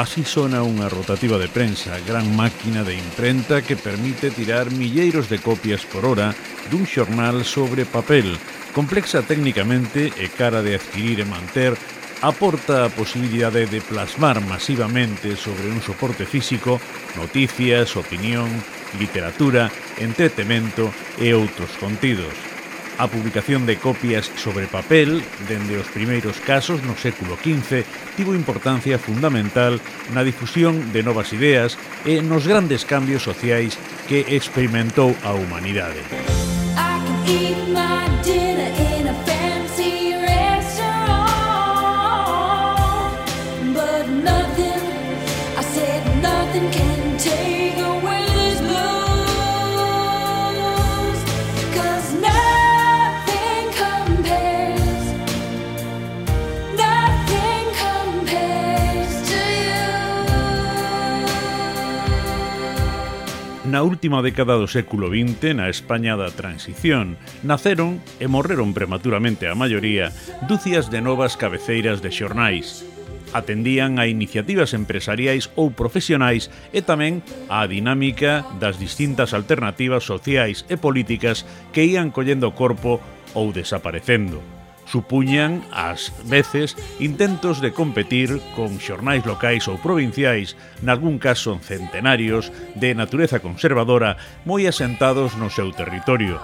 Así sona unha rotativa de prensa, gran máquina de imprenta que permite tirar milleiros de copias por hora dun xornal sobre papel. Complexa técnicamente e cara de adquirir e manter, aporta a posibilidade de plasmar masivamente sobre un soporte físico noticias, opinión, literatura, entretemento e outros contidos a publicación de copias sobre papel dende os primeiros casos no século XV tivo importancia fundamental na difusión de novas ideas e nos grandes cambios sociais que experimentou a humanidade. I can eat my dinner Na última década do século XX, na España da transición, naceron e morreron prematuramente a maioría dúcias de novas cabeceiras de xornais. Atendían a iniciativas empresariais ou profesionais e tamén á dinámica das distintas alternativas sociais e políticas que ían collendo corpo ou desaparecendo supuñan ás veces intentos de competir con xornais locais ou provinciais, nalgún caso centenarios, de natureza conservadora, moi asentados no seu territorio.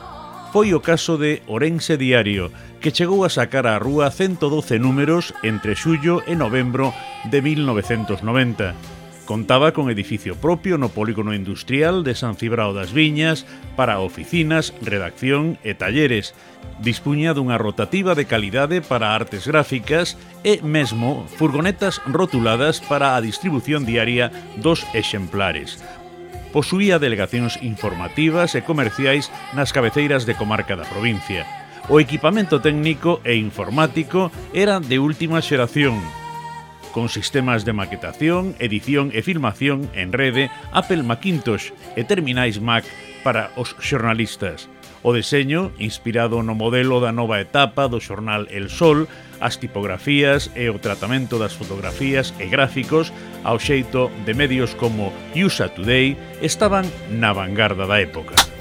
Foi o caso de Orense Diario, que chegou a sacar á rúa 112 números entre xullo e novembro de 1990. Contaba con edificio propio no polígono industrial de San Cibrao das Viñas para oficinas, redacción e talleres. Dispuña dunha rotativa de calidade para artes gráficas e mesmo furgonetas rotuladas para a distribución diaria dos exemplares. Posuía delegacións informativas e comerciais nas cabeceiras de comarca da provincia. O equipamento técnico e informático era de última xeración, con sistemas de maquetación, edición e filmación en rede, Apple Macintosh e terminais Mac para os xornalistas. O deseño, inspirado no modelo da nova etapa do xornal El Sol, as tipografías e o tratamento das fotografías e gráficos ao xeito de medios como USA Today, estaban na vanguarda da época.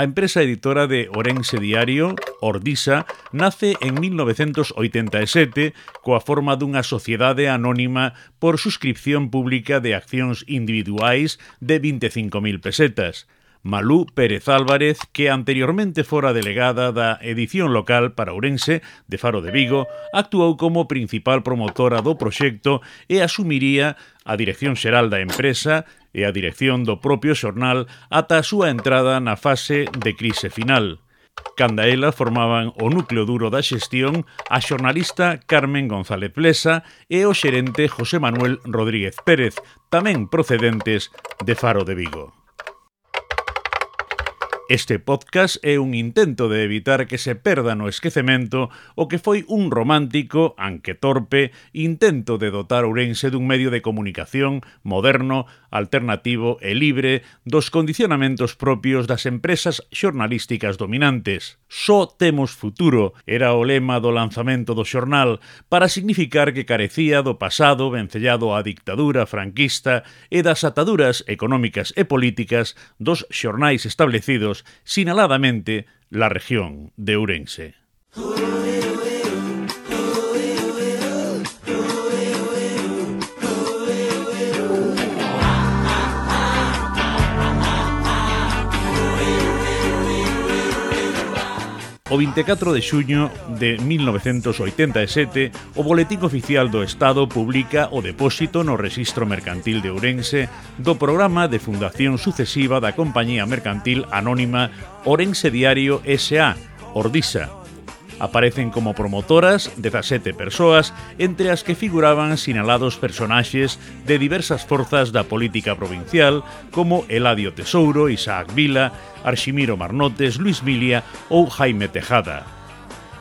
A empresa editora de Orense Diario, Ordisa, nace en 1987 coa forma dunha sociedade anónima por suscripción pública de accións individuais de 25.000 pesetas. Malú Pérez Álvarez, que anteriormente fora delegada da edición local para Ourense de Faro de Vigo, actuou como principal promotora do proxecto e asumiría a dirección xeral da empresa e a dirección do propio xornal ata a súa entrada na fase de crise final. Canda ela formaban o núcleo duro da xestión a xornalista Carmen González Plesa e o xerente José Manuel Rodríguez Pérez, tamén procedentes de Faro de Vigo. Este podcast é un intento de evitar que se perda no esquecemento o que foi un romántico, anque torpe, intento de dotar Ourense dun medio de comunicación moderno, alternativo e libre dos condicionamentos propios das empresas xornalísticas dominantes. Só temos futuro era o lema do lanzamento do xornal para significar que carecía do pasado vencellado á dictadura franquista e das ataduras económicas e políticas dos xornais establecidos sinaladamente la región de Urense. o 24 de xuño de 1987, o Boletín Oficial do Estado publica o depósito no Registro Mercantil de Ourense do programa de fundación sucesiva da Compañía Mercantil Anónima Ourense Diario S.A., Ordisa, Aparecen como promotoras 17 persoas, entre as que figuraban sinalados personaxes de diversas forzas da política provincial, como Eladio Tesouro, Isaac Vila, Arximiro Marnotes, Luis Milia ou Jaime Tejada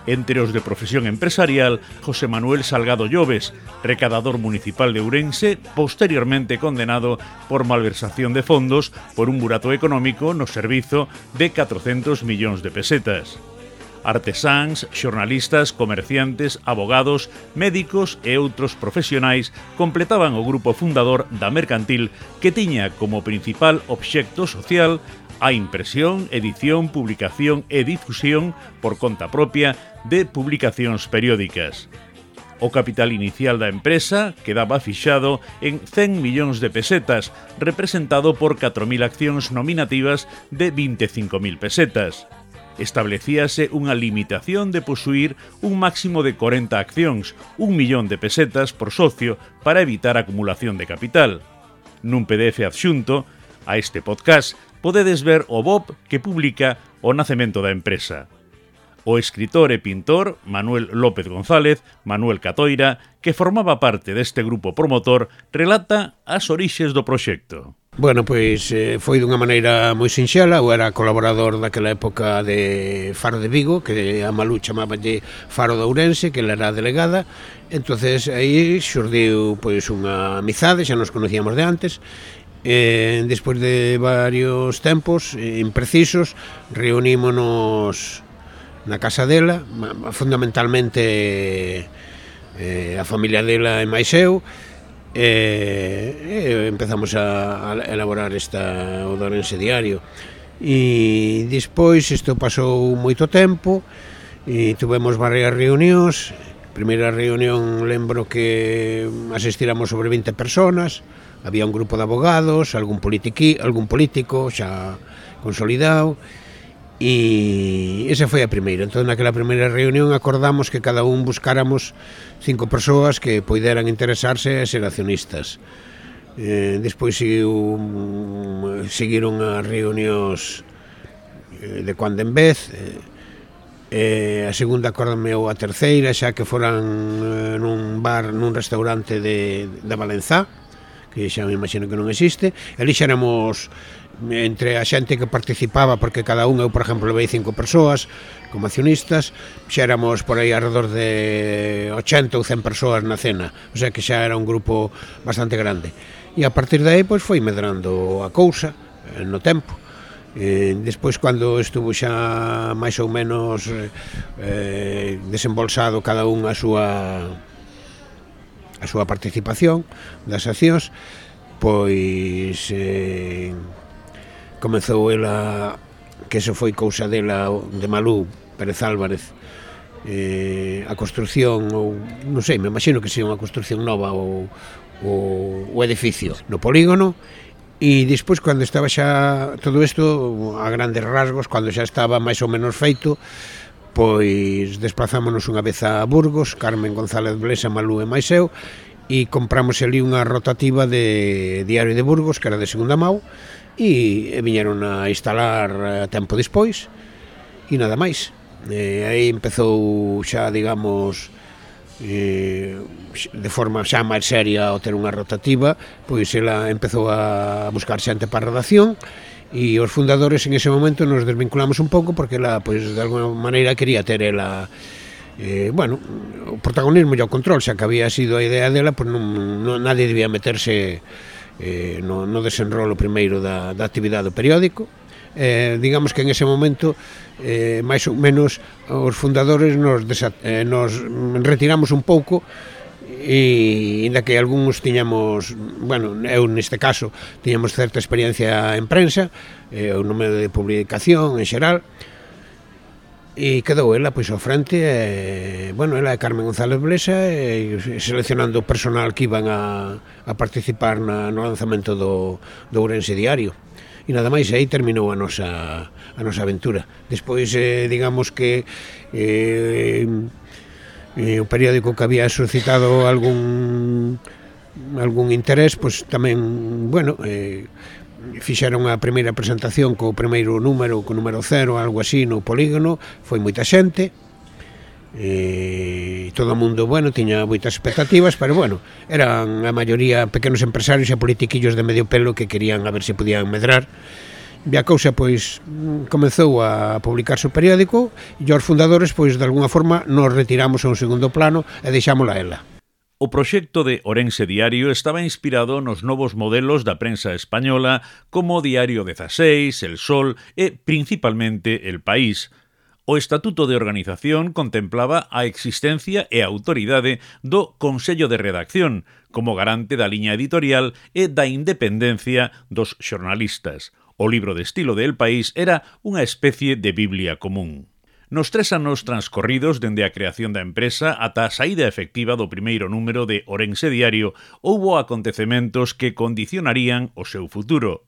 entre os de profesión empresarial José Manuel Salgado Lloves, recadador municipal de Ourense, posteriormente condenado por malversación de fondos por un burato económico no servizo de 400 millóns de pesetas artesáns, xornalistas, comerciantes, abogados, médicos e outros profesionais completaban o grupo fundador da mercantil que tiña como principal obxecto social a impresión, edición, publicación e difusión por conta propia de publicacións periódicas. O capital inicial da empresa quedaba fixado en 100 millóns de pesetas, representado por 4.000 accións nominativas de 25.000 pesetas establecíase unha limitación de posuir un máximo de 40 accións, un millón de pesetas por socio para evitar acumulación de capital. Nun PDF adxunto a este podcast podedes ver o BOP que publica o nacemento da empresa o escritor e pintor Manuel López González, Manuel Catoira, que formaba parte deste grupo promotor, relata as orixes do proxecto. Bueno, pois eh, foi dunha maneira moi sinxela, eu era colaborador daquela época de Faro de Vigo, que a Malú chamaba de Faro de Ourense, que ela era delegada, entonces aí xurdiu pois unha amizade, xa nos conocíamos de antes, eh, despois de varios tempos imprecisos reunímonos na casa dela, fundamentalmente eh, a familia dela e máis eu, e, eh, empezamos a, a elaborar esta o Diario. E despois isto pasou moito tempo e tuvemos varias reunións. Primeira reunión lembro que asistiramos sobre 20 personas. Había un grupo de abogados algún, politiqui, algún político xa consolidado. E esa foi a primeira. Entón, naquela primeira reunión acordamos que cada un buscáramos cinco persoas que poideran interesarse e ser accionistas. Eh, despois seguiu, seguiron as reunións eh, de cando en vez, eh, a segunda acordame ou a terceira, xa que foran eh, nun bar, nun restaurante de, de Valenzá, que xa me imagino que non existe, ali xa éramos entre a xente que participaba, porque cada un, eu, por exemplo, levei cinco persoas como accionistas, xa éramos por aí alrededor de 80 ou 100 persoas na cena, o sea que xa era un grupo bastante grande. E a partir de aí, pois, foi medrando a cousa eh, no tempo. Eh, despois cando estuvo xa máis ou menos eh, desembolsado cada un a súa a súa participación das accións, pois eh, comezou ela que eso foi cousa dela de Malú Pérez Álvarez eh, a construción ou non sei, me imagino que sea unha construción nova ou o, o edificio no polígono e despois cando estaba xa todo isto a grandes rasgos cando xa estaba máis ou menos feito pois desplazámonos unha vez a Burgos Carmen González Blesa, Malú e máis eu e compramos ali unha rotativa de Diario de Burgos que era de segunda mau e, e viñeron a instalar a tempo despois e nada máis. Eh, aí empezou xa digamos eh, de forma xa máis seria ao ter unha rotativa pois ela empezou a buscar xente para a redacción e os fundadores en ese momento nos desvinculamos un pouco porque ela pois de alguna maneira quería ter ela eh, bueno, o protagonismo e o control, xa que había sido a idea dela, pois non, non nadie debía meterse eh, no, no desenrolo primeiro da, da actividade do periódico, eh, digamos que en ese momento eh, máis ou menos os fundadores nos, eh, nos retiramos un pouco e inda que algúns tiñamos, bueno, eu neste caso tiñamos certa experiencia en prensa, eh, o número de publicación en xeral, E quedou ela pois ao frente e, bueno, ela é Carmen González Blesa e, seleccionando o personal que iban a, a participar na, no lanzamento do, do Ourense Diario e nada máis aí terminou a nosa a nosa aventura. Despois eh, digamos que eh, eh, o periódico que había suscitado algún algún interés, pois tamén, bueno, eh, fixeron a primeira presentación co primeiro número, co número cero, algo así no polígono, foi moita xente, eh, e todo o mundo, bueno, tiña moitas expectativas, pero bueno, eran a maioría pequenos empresarios e politiquillos de medio pelo que querían a ver se podían medrar. E a cousa, pois, mm, comezou a publicarse o periódico e os fundadores, pois, de alguna forma, nos retiramos a un segundo plano e deixámola a ela. O proxecto de Orense Diario estaba inspirado nos novos modelos da prensa española como Diario 16, El Sol e, principalmente, El País. O Estatuto de Organización contemplaba a existencia e a autoridade do Consello de Redacción, como garante da liña editorial e da independencia dos xornalistas. O libro de estilo de El País era unha especie de Biblia común. Nos tres anos transcorridos dende a creación da empresa ata a saída efectiva do primeiro número de Orense Diario houbo acontecementos que condicionarían o seu futuro.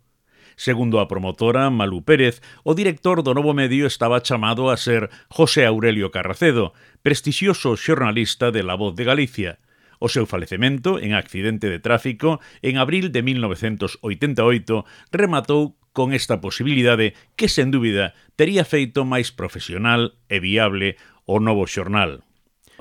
Segundo a promotora Malu Pérez, o director do novo medio estaba chamado a ser José Aurelio Carracedo, prestixioso xornalista de La Voz de Galicia. O seu falecemento en accidente de tráfico en abril de 1988 rematou con esta posibilidade que, sen dúbida, tería feito máis profesional e viable o novo xornal.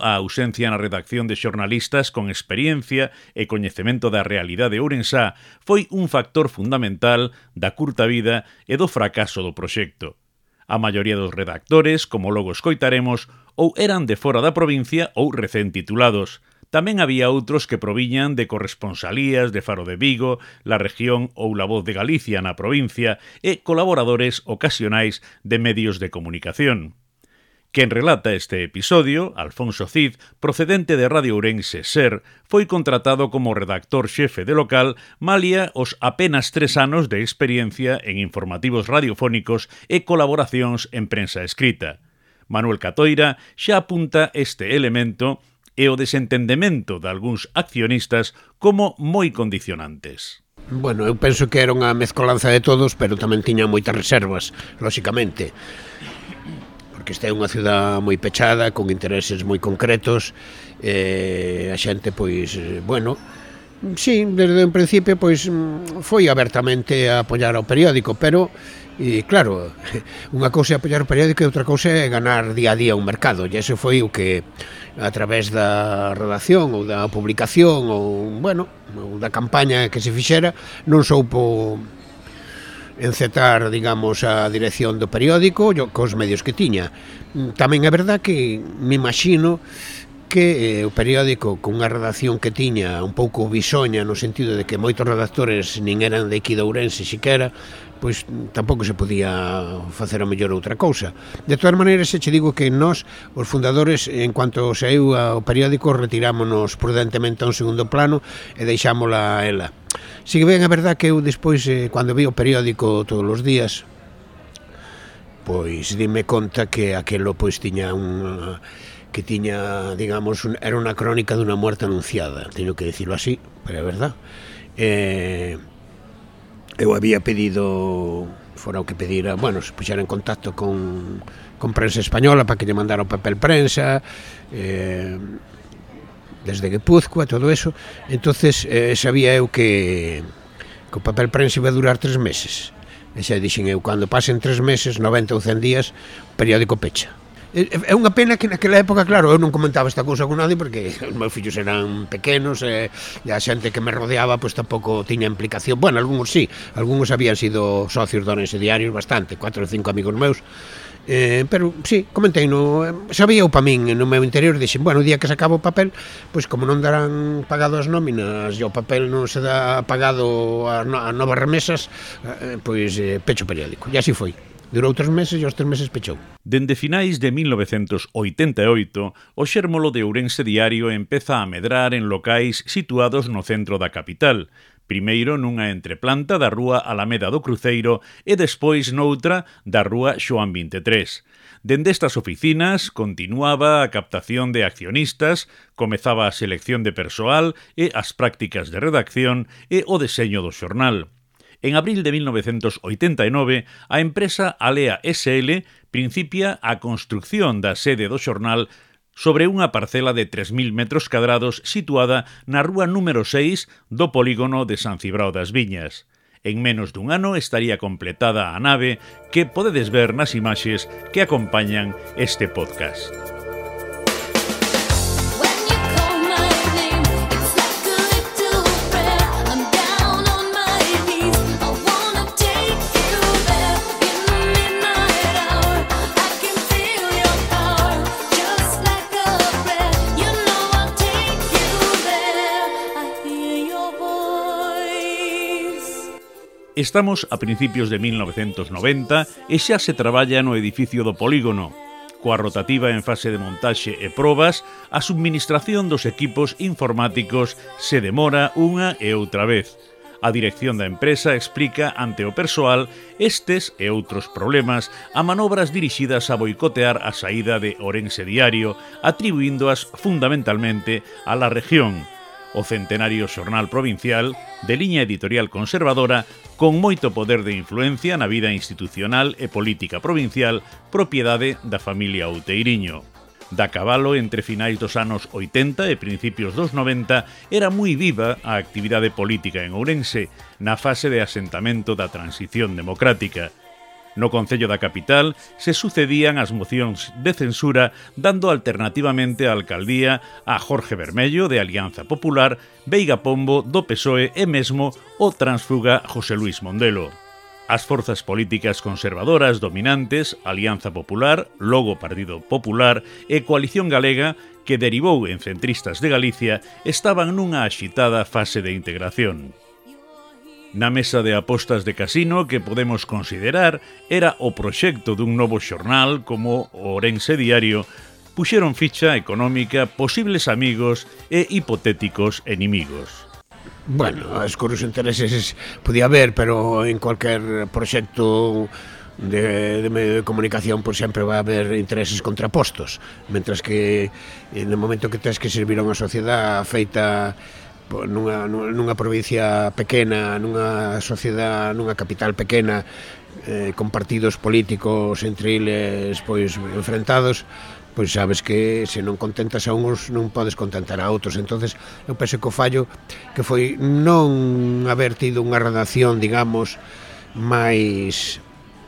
A ausencia na redacción de xornalistas con experiencia e coñecemento da realidade ourensá foi un factor fundamental da curta vida e do fracaso do proxecto. A maioría dos redactores, como logo escoitaremos, ou eran de fora da provincia ou recén titulados, Tamén había outros que proviñan de corresponsalías de Faro de Vigo, La Región ou La Voz de Galicia na provincia e colaboradores ocasionais de medios de comunicación. Quen relata este episodio, Alfonso Cid, procedente de Radio Ourense Ser, foi contratado como redactor xefe de local malia os apenas tres anos de experiencia en informativos radiofónicos e colaboracións en prensa escrita. Manuel Catoira xa apunta este elemento e o desentendemento de algúns accionistas como moi condicionantes. Bueno, eu penso que era unha mezcolanza de todos, pero tamén tiña moitas reservas, lóxicamente. Porque esta é unha ciudad moi pechada, con intereses moi concretos, e a xente, pois, eh, bueno, Sí, desde un principio pois mm, foi abertamente a apoiar ao periódico, pero e claro, unha cousa é apoiar o periódico e outra cousa é ganar día a día un mercado, e ese foi o que a través da redacción ou da publicación ou, bueno, ou da campaña que se fixera, non soupo encetar, digamos, a dirección do periódico yo, cos medios que tiña. Tamén é verdad que me imagino que eh, o periódico cunha redacción que tiña un pouco bisoña no sentido de que moitos redactores nin eran de aquí de Ourense xiquera, pois tampouco se podía facer a mellor outra cousa. De todas maneiras, se che digo que nós, os fundadores, en cuanto saiu ao periódico, retirámonos prudentemente a un segundo plano e deixámola a ela. Si que ben a verdad que eu despois, eh, cando vi o periódico todos os días, pois dime conta que aquelo pois tiña unha que tiña, digamos, un, era unha crónica dunha morte anunciada, teño que dicirlo así, pero é verdad. Eh, eu había pedido fora o que pedira, bueno, se puxera en contacto con, con prensa española para que lle mandara o papel prensa, eh, desde Guipúzcoa, todo eso. entonces eh, sabía eu que, que o papel prensa iba a durar tres meses. E xa dixen eu, cando pasen tres meses, 90 ou 100 días, periódico pecha. Eh, eh, é unha pena que naquela época, claro, eu non comentaba esta cousa con nadie porque os meus fillos eran pequenos e, e a xente que me rodeaba pois tampouco tiña implicación. Bueno, algúns sí, algúns habían sido socios do Orense Diarios bastante, cuatro ou cinco amigos meus. Eh, pero sí, comentei no, sabía eu pa min no meu interior dixen, bueno, o día que se acaba o papel pois como non darán pagado as nóminas e o papel non se dá pagado a, a novas remesas eh, pois eh, pecho periódico, e así foi Durou tres meses e aos tres meses pechou. Dende finais de 1988, o xérmolo de Ourense Diario empeza a medrar en locais situados no centro da capital, primeiro nunha entreplanta da rúa Alameda do Cruceiro e despois noutra da rúa Xoan 23. Dende estas oficinas continuaba a captación de accionistas, comezaba a selección de persoal e as prácticas de redacción e o deseño do xornal. En abril de 1989, a empresa Alea SL principia a construcción da sede do xornal sobre unha parcela de 3.000 metros cadrados situada na rúa número 6 do polígono de San Cibrao das Viñas. En menos dun ano estaría completada a nave que podedes ver nas imaxes que acompañan este podcast. Estamos a principios de 1990 e xa se traballa no edificio do polígono. Coa rotativa en fase de montaxe e probas, a subministración dos equipos informáticos se demora unha e outra vez. A dirección da empresa explica ante o persoal estes e outros problemas a manobras dirixidas a boicotear a saída de Orense Diario, atribuíndoas fundamentalmente á la región, o centenario xornal provincial de liña editorial conservadora con moito poder de influencia na vida institucional e política provincial propiedade da familia Outeiriño. Da cabalo entre finais dos anos 80 e principios dos 90 era moi viva a actividade política en Ourense na fase de asentamento da transición democrática – No Concello da Capital se sucedían as mocións de censura dando alternativamente a alcaldía a Jorge Vermello de Alianza Popular, Veiga Pombo do PSOE e mesmo o transfuga José Luis Mondelo. As forzas políticas conservadoras dominantes, Alianza Popular, logo Partido Popular e Coalición Galega, que derivou en centristas de Galicia, estaban nunha axitada fase de integración. Na mesa de apostas de casino que podemos considerar era o proxecto dun novo xornal como o Orense Diario, puxeron ficha económica posibles amigos e hipotéticos enemigos. Bueno, escuros intereses podía haber, pero en cualquier proxecto de, de medio de comunicación pois pues, sempre vai haber intereses contrapostos mentras que eh, en momento que tens que servir a unha sociedade feita nunha, nunha provincia pequena, nunha sociedade, nunha capital pequena, eh, con partidos políticos entre eles pois enfrentados, pois sabes que se non contentas a uns non podes contentar a outros. Entonces, eu penso que o fallo que foi non haber tido unha redacción, digamos, máis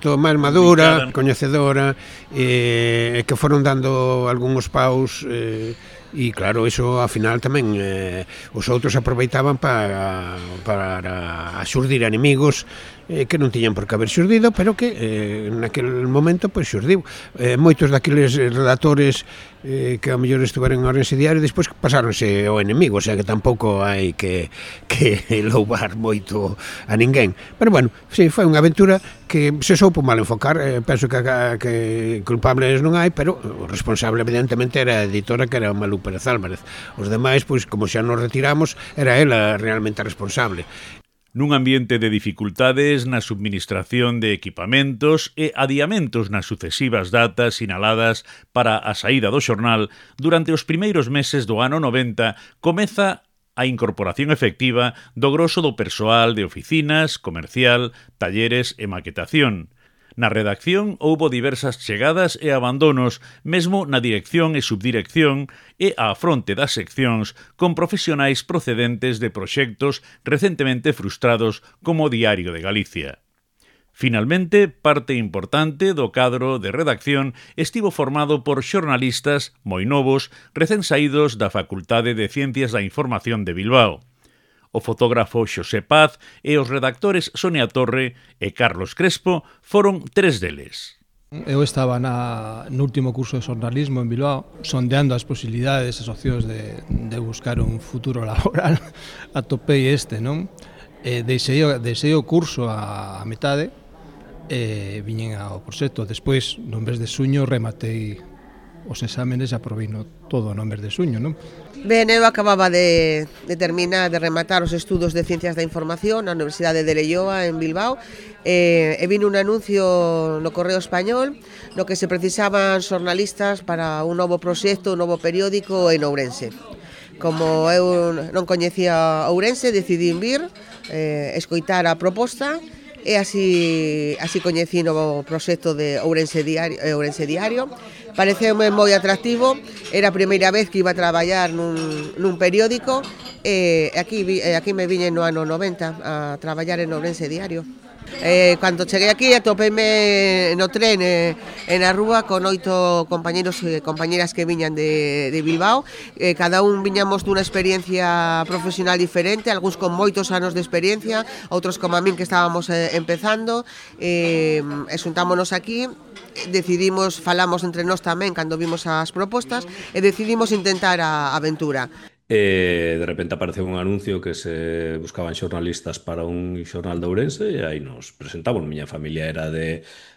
todo máis madura, coñecedora, eh, que foron dando algúns paus eh, E claro, iso ao final tamén eh, os outros aproveitaban para, para axurdir enemigos eh, que non tiñan por que haber xurdido, pero que eh, naquel momento pois pues, xurdiu. Eh, moitos daqueles relatores eh, que a mellor estuveron en Orense diario despois pasáronse ao enemigo, o sea que tampouco hai que, que loubar moito a ninguén. Pero bueno, sí, foi unha aventura que se soupo mal enfocar, eh, penso que, que culpables non hai, pero o responsable evidentemente era a editora que era Malú Pérez Álvarez. Os demais, pois, como xa nos retiramos, era ela realmente responsable nun ambiente de dificultades na subministración de equipamentos e adiamentos nas sucesivas datas sinaladas para a saída do xornal, durante os primeiros meses do ano 90 comeza a incorporación efectiva do grosso do persoal de oficinas, comercial, talleres e maquetación. Na redacción houbo diversas chegadas e abandonos, mesmo na dirección e subdirección e á fronte das seccións con profesionais procedentes de proxectos recentemente frustrados como Diario de Galicia. Finalmente, parte importante do cadro de redacción estivo formado por xornalistas moi novos recén saídos da Facultade de Ciencias da Información de Bilbao. O fotógrafo Xosé Paz e os redactores Sonia Torre e Carlos Crespo foron tres deles. Eu estaba na, no último curso de xornalismo en Bilbao sondeando as posibilidades as opcións de, de buscar un futuro laboral a este, non? E deixei, deixei o curso a, a metade e viñen ao proxecto. Despois, no mes de suño, rematei os exámenes e aprobei no todo no mes de suño, non? Ben, eu acababa de, de terminar, de rematar os estudos de Ciencias da Información na Universidade de Leioa, en Bilbao, eh, e vino un anuncio no Correo Español no que se precisaban xornalistas para un novo proxecto, un novo periódico en Ourense. Como eu non coñecía Ourense, decidí vir, eh, escoitar a proposta e así así coñecí o proxecto de Ourense Diario, eh, Ourense Diario pareceume moi atractivo, era a primeira vez que iba a traballar nun, nun periódico e aquí, aquí me viñen no ano 90 a traballar en Ourense Diario. Eh, cando cheguei aquí atopeime no tren eh, en a rúa con oito compañeros e eh, compañeras que viñan de, de Bilbao eh, cada un viñamos dunha experiencia profesional diferente algúns con moitos anos de experiencia outros como a min que estábamos eh, empezando eh, e xuntámonos aquí decidimos, falamos entre nós tamén cando vimos as propostas e decidimos intentar a aventura. E de repente apareceu un anuncio que se buscaban xornalistas para un xornal de Ourense e aí nos presentamos. Miña familia era de,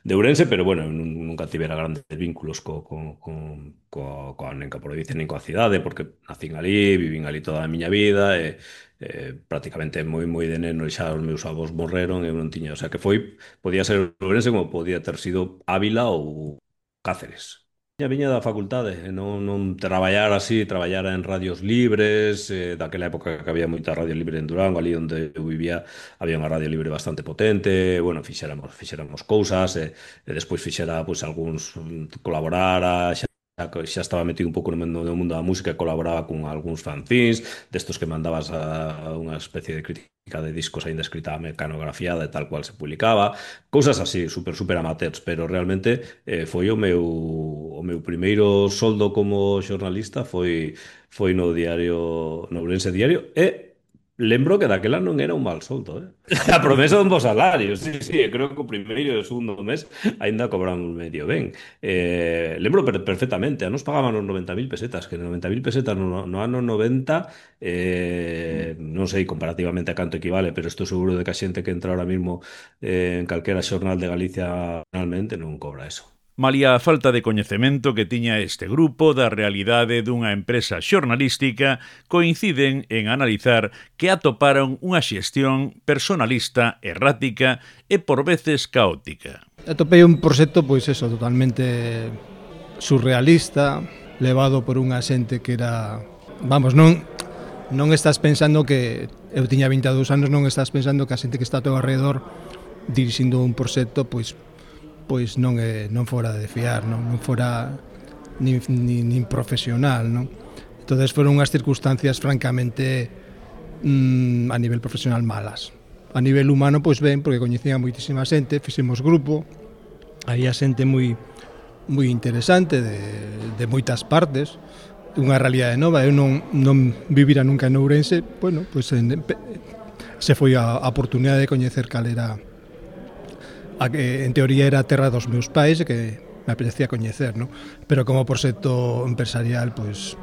de Ourense, pero bueno, nunca tivera grandes vínculos co, co, co, co, con, nen coa provincia nen coa cidade, porque nacín ali, vivín ali toda a miña vida e, eh, prácticamente moi moi de neno xa os meus avós morreron e eu non tiña, o sea que foi, podía ser Ourense como podía ter sido Ávila ou Cáceres, Ya viña da facultade, eh, non, non traballar así, traballar en radios libres, eh, daquela época que había moita radio libre en Durango, ali onde eu vivía había unha radio libre bastante potente, bueno, fixéramos, fixéramos cousas, eh, e despois fixera, pois, pues, algúns mm, colaborar a xa xa estaba metido un pouco no, mundo, no mundo da música e colaboraba con algúns fanzins, destos que mandabas a unha especie de crítica de discos aínda escrita mecanografiada e tal cual se publicaba, cousas así, super super amateurs, pero realmente eh, foi o meu o meu primeiro soldo como xornalista foi foi no diario no Ourense Diario e Lembro que daquela non era un mal solto, eh? A promesa dun bo salario, sí, sí, creo que o primeiro e o segundo mes aínda cobramos medio ben. Eh, lembro per perfectamente, a nos pagaban os 90.000 pesetas, que 90.000 pesetas no, no ano 90, eh, non sei comparativamente a canto equivale, pero estou seguro de que a xente que entra ahora mismo eh, en calquera xornal de Galicia realmente non cobra eso malia a falta de coñecemento que tiña este grupo da realidade dunha empresa xornalística, coinciden en analizar que atoparon unha xestión personalista, errática e por veces caótica. Atopei un proxecto, pois eso, totalmente surrealista, levado por unha xente que era... Vamos, non, non estás pensando que... Eu tiña 22 anos, non estás pensando que a xente que está ao teu alrededor dirixindo un proxecto, pois pois non é non fora de fiar, non, non fora nin, nin, nin profesional, non? Entonces foron unhas circunstancias francamente mm, a nivel profesional malas. A nivel humano, pois ben, porque coñecía moitísima xente, fixemos grupo, había xente moi moi interesante de, de moitas partes, unha realidade nova, eu non, non vivira nunca en Ourense, bueno, pois en, se foi a, a oportunidade de coñecer cal era a que en teoría era a terra dos meus pais e que me apetecía coñecer, no? pero como proxecto empresarial, pois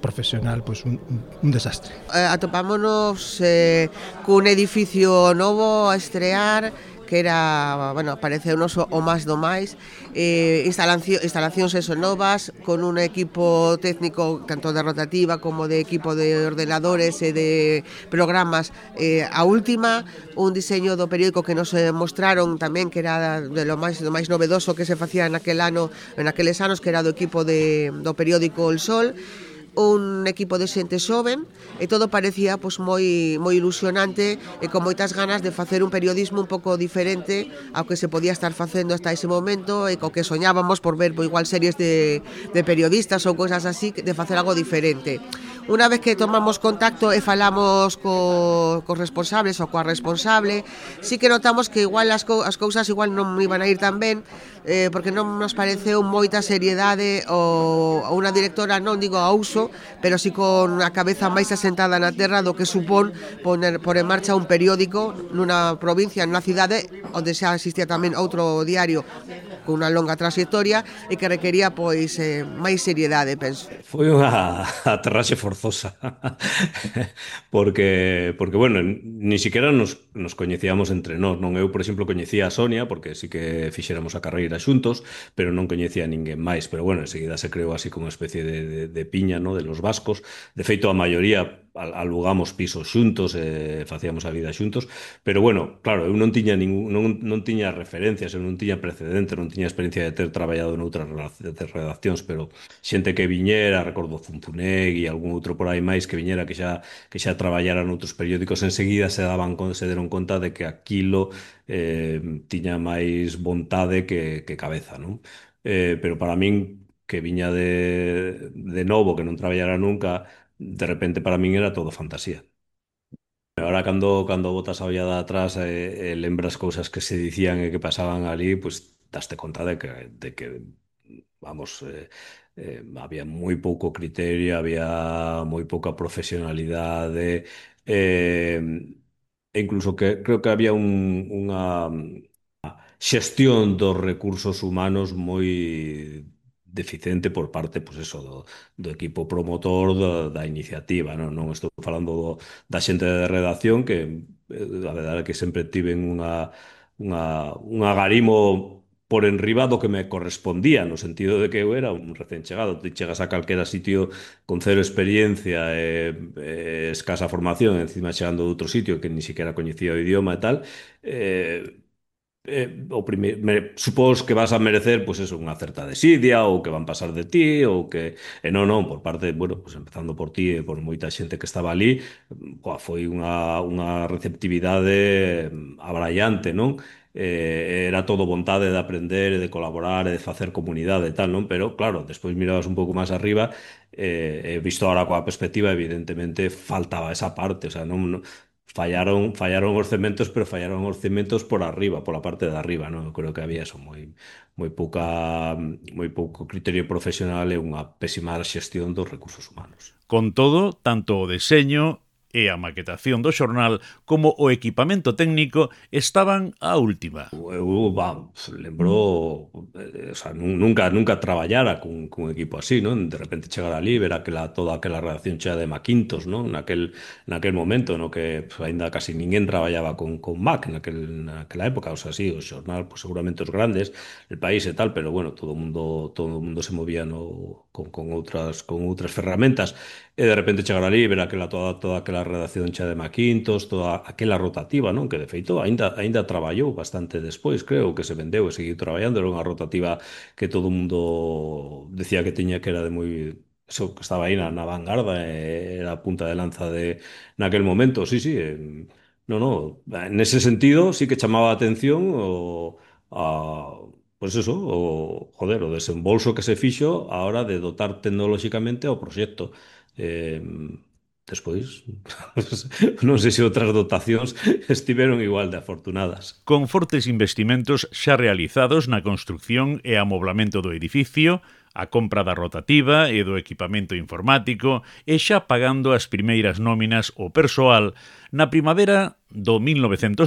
profesional, pois un, un desastre. Eh, atopámonos eh, cun edificio novo a estrear que era, bueno, parece un oso o máis do máis, eh, instalación, instalacións eso novas, con un equipo técnico tanto de rotativa como de equipo de ordenadores e de programas. Eh, a última, un diseño do periódico que nos eh, mostraron tamén que era de lo máis do máis novedoso que se facía naquel ano, en aqueles anos que era do equipo de, do periódico El Sol, un equipo de xente xoven e todo parecía pois moi moi ilusionante e con moitas ganas de facer un periodismo un pouco diferente ao que se podía estar facendo hasta ese momento e co que soñábamos por ver pois, igual series de, de periodistas ou cousas así de facer algo diferente. Una vez que tomamos contacto e falamos co, cos responsables ou coa responsable, sí que notamos que igual as, co, as cousas igual non iban a ir tan ben, eh, porque non nos pareceu moita seriedade ou ou unha directora, non digo a uso, pero sí con a cabeza máis asentada na terra do que supón poner por en marcha un periódico nunha provincia, nunha cidade onde xa existía tamén outro diario con unha longa trayectoria e que requería pois eh, máis seriedade, penso. Foi unha aterraxe forzosa, porque, porque, bueno, ni siquiera nos, nos coñecíamos entre nós, non? Eu, por exemplo, coñecía a Sonia, porque sí que fixéramos a carreira xuntos, pero non coñecía a ninguén máis, pero bueno, enseguida se creou así como especie de, de, de piña, ¿no? De los vascos, de feito a maioría alugamos pisos xuntos e eh, facíamos a vida xuntos, pero bueno, claro, eu non tiña ningún non, non tiña referencias, eu non tiña precedente, non tiña experiencia de ter traballado en outras redaccións, pero xente que viñera, recordo Funtuneg e algún outro por aí máis que viñera que xa que xa traballara noutros periódicos, enseguida se daban se deron conta de que aquilo eh, tiña máis vontade que, que cabeza, non? Eh, pero para min que viña de, de novo, que non traballara nunca, de repente para min era todo fantasía. Ahora cando, cando botas a ollada atrás e, eh, e lembras cousas que se dicían e que pasaban ali, pues, daste conta de que, de que vamos, eh, eh, había moi pouco criterio, había moi pouca profesionalidade, eh, e incluso que creo que había un, unha xestión dos recursos humanos moi deficiente por parte, pois eso, do, do equipo promotor do, da iniciativa, non, non estou falando do, da xente de redacción que eh, a verdade é que sempre tiven unha, unha, un agarimo por enriba do que me correspondía, no sentido de que eu era un recén chegado, ti chegas a calquera sitio con cero experiencia e, e escasa formación, encima chegando de outro sitio que ni siquiera coñecía o idioma e tal, eh, eh, o primeiro, me, supós que vas a merecer pois pues eso, unha certa desidia ou que van pasar de ti ou que e eh, non, non, por parte, bueno, pues empezando por ti e por moita xente que estaba ali, coa, foi unha, unha receptividade mm, abrallante, non? Eh, era todo vontade de aprender, de colaborar, de facer comunidade e tal, non? Pero claro, despois mirabas un pouco máis arriba, eh, visto agora coa perspectiva, evidentemente faltaba esa parte, o sea, non, non fallaron, fallaron os cementos, pero fallaron os cementos por arriba, por a parte de arriba, non? Eu creo que había eso moi moi pouca moi pouco criterio profesional e unha pésima xestión dos recursos humanos. Con todo, tanto o deseño e a maquetación do xornal como o equipamento técnico estaban á última. Eu, bah, lembro, eh, o sea, nunca nunca traballara cun, cun equipo así, non? De repente chegar ali, ver aquela, toda aquela redacción chea de Macintos, non? Naquel, naquel momento, no que pues, ainda casi ninguén traballaba con, con Mac naquel, naquela época, o sea, sí, o xornal, pues, seguramente os grandes, el país e tal, pero bueno, todo o mundo todo o mundo se movía no, con, con outras con outras ferramentas E de repente chegar ali e ver aquela, toda, toda aquela redacción xa de Maquintos, toda aquela rotativa, non? Que de feito aínda aínda traballou bastante despois, creo que se vendeu e seguiu traballando, era unha rotativa que todo o mundo decía que tiña que era de moi eso que estaba aí na, na vanguarda, era a punta de lanza de naquel momento, sí, sí, eh, no, no, en ese sentido sí que chamaba a atención o a Pois pues eso, o, joder, o desembolso que se fixo a hora de dotar tecnolóxicamente ao proxecto. Eh, despois, non sei se outras dotacións estiveron igual de afortunadas. Con fortes investimentos xa realizados na construcción e amoblamento do edificio, a compra da rotativa e do equipamento informático e xa pagando as primeiras nóminas o persoal, na primavera do 1990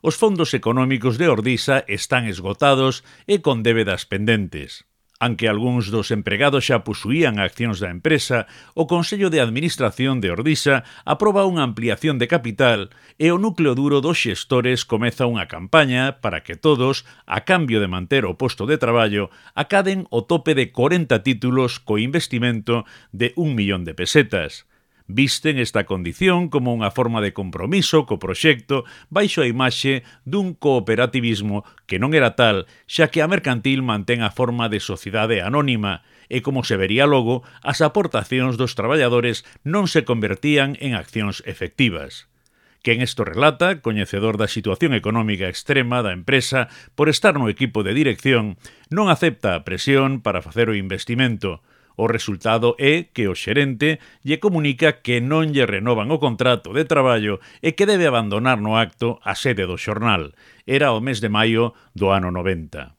os fondos económicos de Ordisa están esgotados e con débedas pendentes. Anque algúns dos empregados xa posuían accións da empresa, o Consello de Administración de Ordisa aproba unha ampliación de capital e o núcleo duro dos xestores comeza unha campaña para que todos, a cambio de manter o posto de traballo, acaden o tope de 40 títulos co investimento de un millón de pesetas. Visten esta condición como unha forma de compromiso co proxecto baixo a imaxe dun cooperativismo que non era tal, xa que a mercantil mantén a forma de sociedade anónima e, como se vería logo, as aportacións dos traballadores non se convertían en accións efectivas. Quen esto relata, coñecedor da situación económica extrema da empresa por estar no equipo de dirección, non acepta a presión para facer o investimento, O resultado é que o xerente lle comunica que non lle renovan o contrato de traballo e que debe abandonar no acto a sede do xornal. Era o mes de maio do ano 90.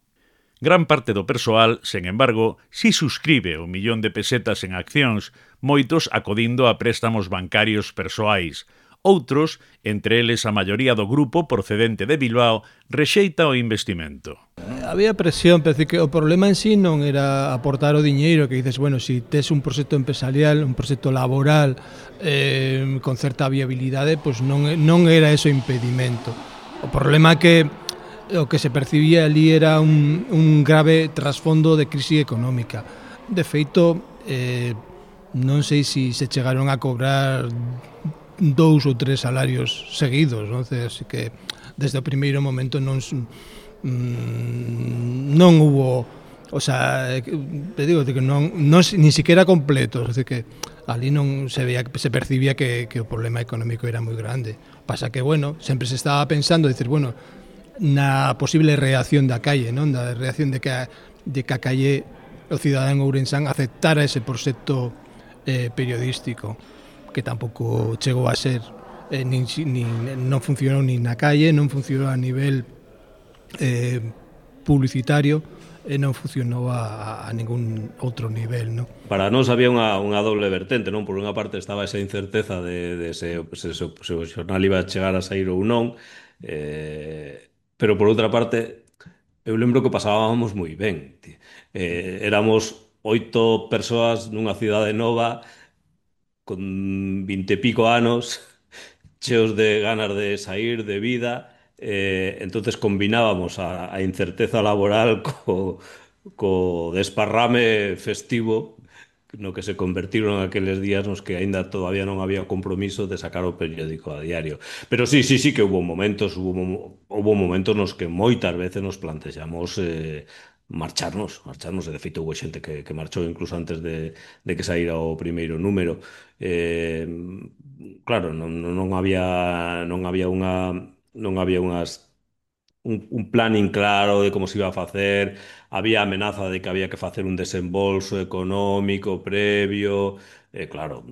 Gran parte do persoal, sen embargo, si suscribe o millón de pesetas en accións, moitos acodindo a préstamos bancarios persoais, Outros, entre eles a maioría do grupo procedente de Bilbao, rexeita o investimento. Había presión, pero que o problema en sí non era aportar o diñeiro, que dices, bueno, si tes un proxecto empresarial, un proxecto laboral eh, con certa viabilidade, pois non, non era eso impedimento. O problema que o que se percibía ali era un, un grave trasfondo de crisis económica. De feito, eh, non sei se si se chegaron a cobrar dous ou tres salarios seguidos, non? Así que desde o primeiro momento non mm, non hubo o sea, eh, te digo que non, non ni siquiera completo, así que ali non se veía se percibía que, que o problema económico era moi grande. Pasa que bueno, sempre se estaba pensando decir, bueno, na posible reacción da calle, non? Da reacción de que a, de que a calle o cidadán ourensán aceptara ese proxecto eh, periodístico que tampouco chegou a ser eh, nin, nin, non funcionou nin na calle, non funcionou a nivel eh, publicitario e non funcionou a, a ningún outro nivel, non? Para nós había unha, unha doble vertente, non? Por unha parte estaba esa incerteza de, de se, se, se, se o xornal iba a chegar a sair ou non, eh, pero por outra parte eu lembro que pasábamos moi ben. Eh, éramos oito persoas nunha cidade nova con vinte e pico anos, cheos de ganas de sair, de vida, eh, entonces combinábamos a, a incerteza laboral co, co desparrame festivo no que se convertiron aqueles días nos que aínda todavía non había compromiso de sacar o periódico a diario. Pero sí, sí, sí que hubo momentos, hubo, hubo momentos nos que moitas veces nos plantexamos eh, marcharnos, marcharnos, e de feito houve xente que, que marchou incluso antes de, de que saíra o primeiro número. Eh, claro, non, non había non había unha non había unhas un, un planning claro de como se iba a facer, había amenaza de que había que facer un desembolso económico previo, eh, claro,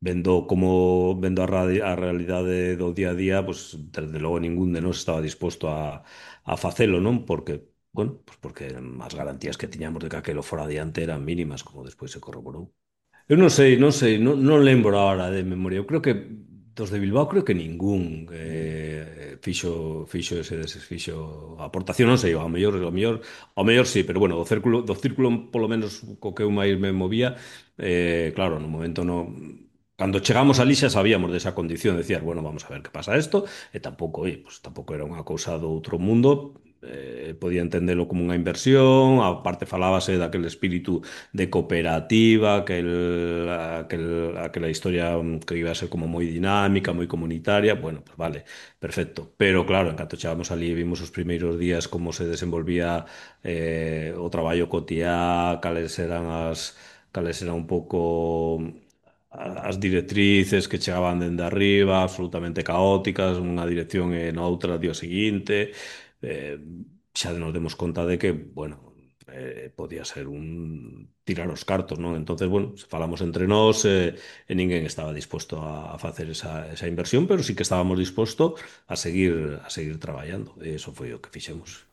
vendo como vendo a, a realidade do día a día, pois pues, desde logo ningún de nós estaba disposto a, a facelo, non? Porque Bueno, pues porque as garantías que tiñamos de que aquelo fora adiante eran mínimas, como despois se corroborou. Eu non sei, non sei, non, non lembro agora de memoria. Eu creo que dos de Bilbao creo que ningún eh, fixo fixo ese desfixo aportación, non sei, ao mellor, ao mellor, ao mellor sí, pero bueno, do círculo do círculo polo menos co que eu máis me movía, eh, claro, no momento no Cando chegamos ali xa sabíamos desa condición, decías, bueno, vamos a ver que pasa isto, e tampouco, eh, pues, tampouco era unha cousa do outro mundo, eh, podía entendelo como unha inversión, a parte falábase daquele espírito de cooperativa, aquel, aquel, aquela historia que iba a ser como moi dinámica, moi comunitaria, bueno, pues vale, perfecto. Pero claro, en canto chegamos ali vimos os primeiros días como se desenvolvía eh, o traballo cotiá, cales eran as cales eran un pouco as directrices que chegaban dende arriba, absolutamente caóticas, unha dirección e noutra día seguinte, eh, xa nos demos conta de que, bueno, eh, podía ser un tirar os cartos, non? Entonces, bueno, se falamos entre nós, eh, e ninguén estaba disposto a, a facer esa, esa inversión, pero sí que estábamos disposto a seguir a seguir traballando. E iso foi o que fixemos.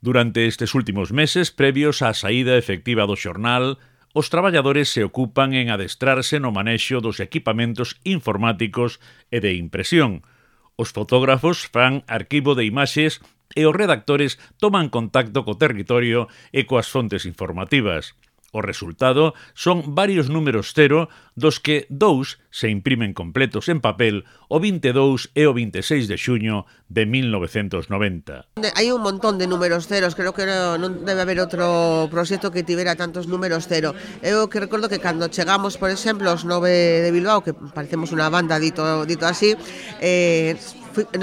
Durante estes últimos meses, previos á saída efectiva do xornal, os traballadores se ocupan en adestrarse no manexo dos equipamentos informáticos e de impresión. Os fotógrafos fan arquivo de imaxes e os redactores toman contacto co territorio e coas fontes informativas. O resultado son varios números cero dos que dous se imprimen completos en papel o 22 e o 26 de xuño de 1990. Hai un montón de números ceros, creo que non debe haber outro proxecto que tivera tantos números cero. Eu que recordo que cando chegamos, por exemplo, os nove de Bilbao, que parecemos unha banda dito, dito así, eh,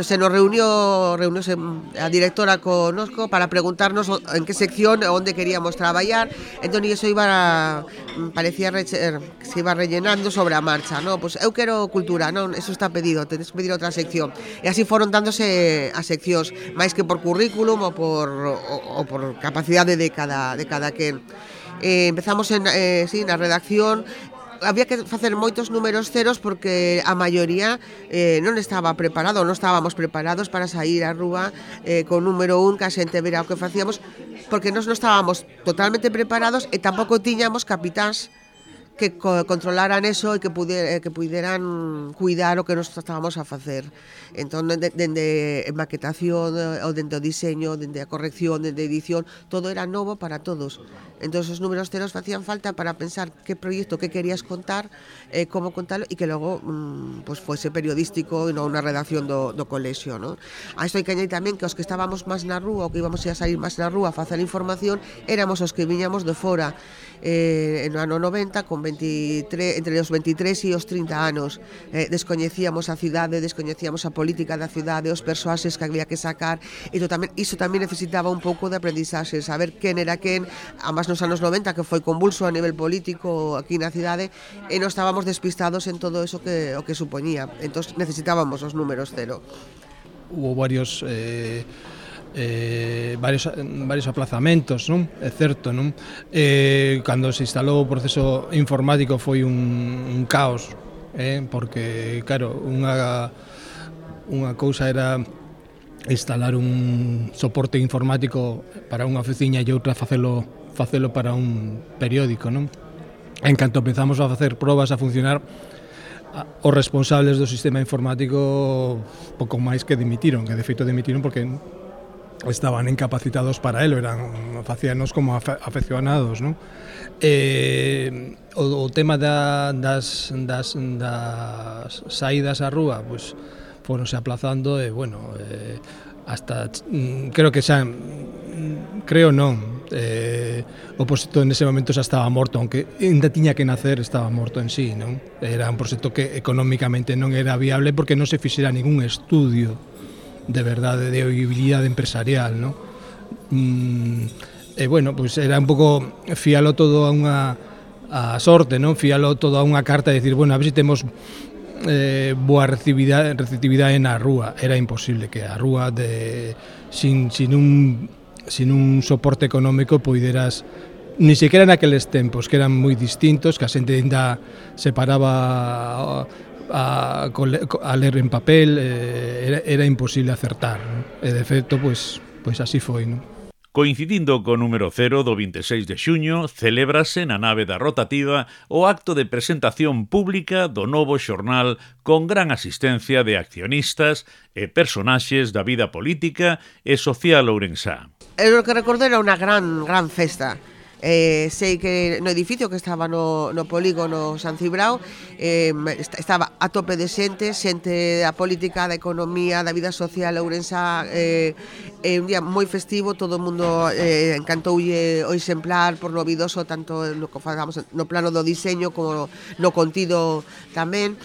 se nos reunió, reunióse a directora conosco para preguntarnos en qué sección, onde queríamos traballar. Entón, iso iba a, parecía recher, se iba rellenando sobre a marcha, ¿no? pois pues, eu quero cultura, non, eso está pedido, tedes que pedir outra sección. E así foron dándose as seccións, máis que por currículum ou por, o, o por capacidade de cada, de cada quen. Eh, empezamos en, eh, sí, na redacción había que facer moitos números ceros porque a maioría eh, non estaba preparado, non estábamos preparados para sair á rúa eh, con número un, que a xente vera o que facíamos, porque nós non estábamos totalmente preparados e tampouco tiñamos capitáns que co controlaran eso e que puder, eh, que puderan cuidar o que nos estábamos a facer. Entón, dende de, de maquetación, eh, ou dende o diseño, dende a corrección, dende a edición, todo era novo para todos. Entón, os números ceros facían falta para pensar que proxecto, que querías contar, eh, como contalo, e que logo mm, pues, fose periodístico e non unha redacción do, do colexio. Non? A isto hai que añadir tamén que os que estábamos máis na rúa, ou que íbamos a sair máis na rúa a facer información, éramos os que viñamos de fora eh, no ano 90 con 23, entre os 23 e os 30 anos eh, descoñecíamos a cidade, descoñecíamos a política da cidade, os persoaxes que había que sacar e to tamén, iso tamén necesitaba un pouco de aprendizaxe, saber quen era quen a máis nos anos 90 que foi convulso a nivel político aquí na cidade e non estábamos despistados en todo eso que o que supoñía entón necesitábamos os números cero. Hubo varios eh, eh, varios, varios aplazamentos, non? É certo, non? Eh, cando se instalou o proceso informático foi un, un caos, eh? porque, claro, unha, unha cousa era instalar un soporte informático para unha oficina e outra facelo, facelo para un periódico, non? En canto empezamos a facer probas a funcionar, os responsables do sistema informático pouco máis que dimitiron, que de feito dimitiron porque estaban incapacitados para ello, eran facíanos como afe, afeccionados, non? Eh, o, o tema da, das, das, das saídas á rúa, pois, pues, foronse aplazando e, bueno, eh, hasta mm, creo que xa mm, creo non eh, o proxecto en ese momento xa estaba morto aunque ainda tiña que nacer estaba morto en sí non era un proxecto que económicamente non era viable porque non se fixera ningún estudio de verdade de oibilidade empresarial, non? Mm, e bueno, pois pues era un pouco fialo todo a unha a sorte, non? Fialo todo a unha carta e de decir, bueno, a ver se si temos eh, boa receptividade, receptividade na rúa. Era imposible que a rúa de, sin, sin, un, sin un soporte económico poideras ni sequera naqueles tempos que eran moi distintos, que a xente ainda separaba a, a ler en papel eh, era, era imposible acertar. Non? E de feito, pois, pois así foi, non? Coincidindo co número 0 do 26 de xuño, celébrase na nave da rotativa o acto de presentación pública do novo xornal con gran asistencia de accionistas e personaxes da vida política e social ourensá. Eu que recordo era unha gran, gran festa eh, sei que no edificio que estaba no, no polígono San Cibrao eh, estaba a tope de xente, xente da política, da economía, da vida social ourensa eh, eh, un día moi festivo, todo o mundo eh, encantoulle o exemplar por novidoso tanto no, que no plano do diseño como no contido tamén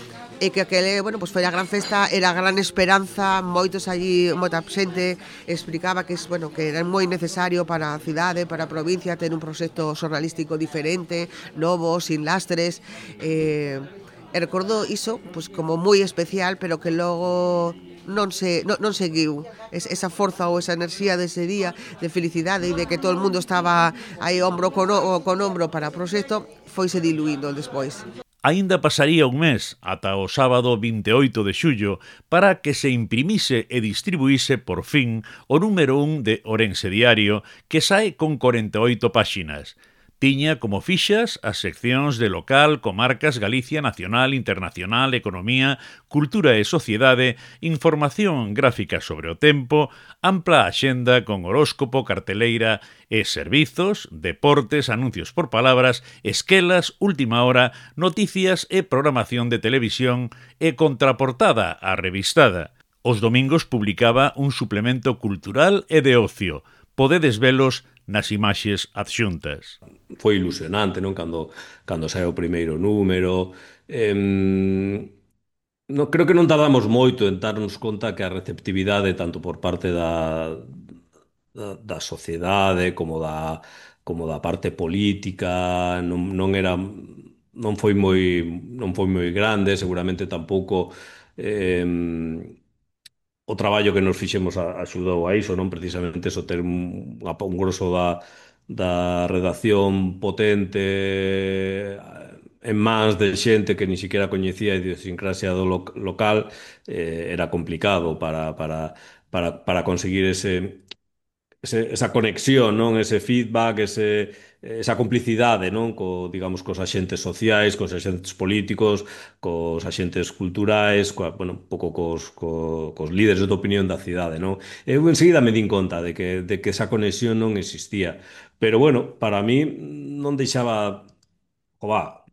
e que aquele, bueno, pois pues foi a gran festa, era a gran esperanza, moitos allí, moita xente explicaba que es, bueno, que era moi necesario para a cidade, para a provincia ter un proxecto xornalístico diferente, novo, sin lastres, eh, e recordo iso, pois pues, como moi especial, pero que logo non se non, non seguiu es, esa forza ou esa enerxía dese día de felicidade e de que todo o mundo estaba aí ombro con, o, con ombro para o proxecto foise diluindo despois aínda pasaría un mes ata o sábado 28 de xullo para que se imprimise e distribuíse por fin o número 1 de Orense Diario que sae con 48 páxinas – tiña como fixas as seccións de local, comarcas, Galicia, nacional, internacional, economía, cultura e sociedade, información gráfica sobre o tempo, ampla axenda con horóscopo, carteleira e servizos, deportes, anuncios por palabras, esquelas, última hora, noticias e programación de televisión e contraportada a revistada. Os domingos publicaba un suplemento cultural e de ocio, podedes velos nas imaxes adxuntas. Foi ilusionante, non? Cando, cando sae o primeiro número. Eh, no, creo que non tardamos moito en darnos conta que a receptividade, tanto por parte da, da, da sociedade como da, como da parte política, non, non era non foi moi non foi moi grande, seguramente tampouco eh, o traballo que nos fixemos axudou a iso, non precisamente eso ter un, un grosso da, da redacción potente eh, en mans de xente que ni siquiera coñecía a idiosincrasia do local eh, era complicado para, para, para, para conseguir ese, ese, esa conexión, non? Ese feedback, ese, esa complicidade, non? Co, digamos, cos axentes sociais, cos axentes políticos, cos axentes culturais, coa, bueno, un pouco cos, co, cos líderes de opinión da cidade, non? Eu enseguida me din conta de que, de que esa conexión non existía. Pero, bueno, para mí non deixaba... Jová,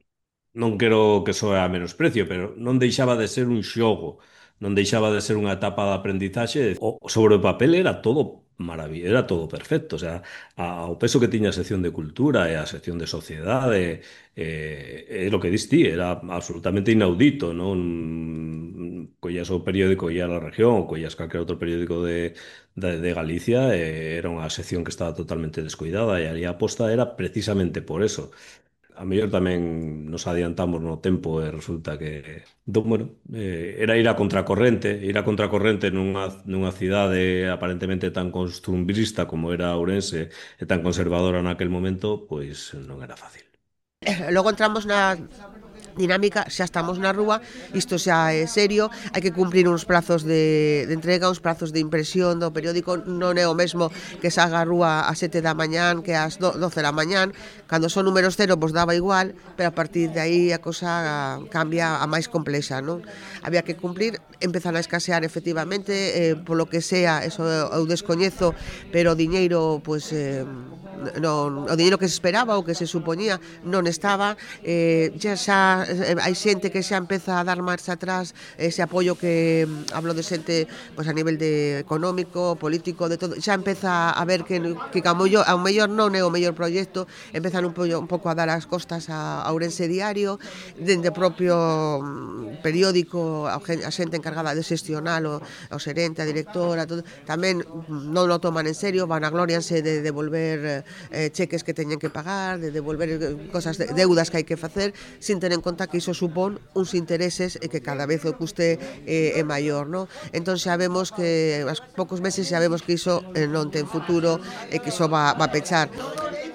non quero que soe a menosprecio, pero non deixaba de ser un xogo, non deixaba de ser unha etapa de aprendizaxe. O, sobre o papel era todo maravilloso, era todo perfecto, o sea, ao peso que tiña a sección de cultura e a sección de sociedade, eh, é lo que distí, era absolutamente inaudito, non? Collas o periódico e a región, ou collas calquer outro periódico de, de, de Galicia, eh, era unha sección que estaba totalmente descuidada e ali a posta era precisamente por eso, a mellor tamén nos adiantamos no tempo e resulta que do, bueno, eh, era ir a contracorrente, ir a contracorrente nunha, nunha cidade aparentemente tan costumbrista como era Ourense e tan conservadora naquel momento, pois non era fácil. Eh, logo entramos na dinámica, xa estamos na rúa, isto xa é serio, hai que cumprir uns prazos de, de entrega, uns prazos de impresión do periódico, non é o mesmo que salga a rúa a 7 da mañán que ás 12 da mañán, cando son números cero vos daba igual, pero a partir de aí a cosa cambia a máis complexa, non? Había que cumplir, empezan a escasear efectivamente, eh, polo que sea, eso eu descoñezo, pero o diñeiro, pois, pues, eh, non, o dinero que se esperaba ou que se supoñía non estaba. Eh, xa, xa eh, hai xente que xa empeza a dar marcha atrás ese apoio que mm, hablo de xente pois, a nivel de económico, político, de todo xa empeza a ver que, que ao mellor, ao mellor non é o mellor proxecto empezan un, pollo, un pouco a dar as costas a, a Ourense Diario dende propio mm, periódico a, a xente encargada de xestionar o, o xerente, a directora todo, tamén mm, non o toman en serio, van a glorianse de devolver eh, eh, cheques que teñen que pagar, de devolver eh, cosas de, deudas que hai que facer, sin ter en conta que iso supón uns intereses e que cada vez o custe eh, é maior, non? Entón xa vemos que aos poucos meses xa vemos que iso eh, non ten futuro e que iso va, va pechar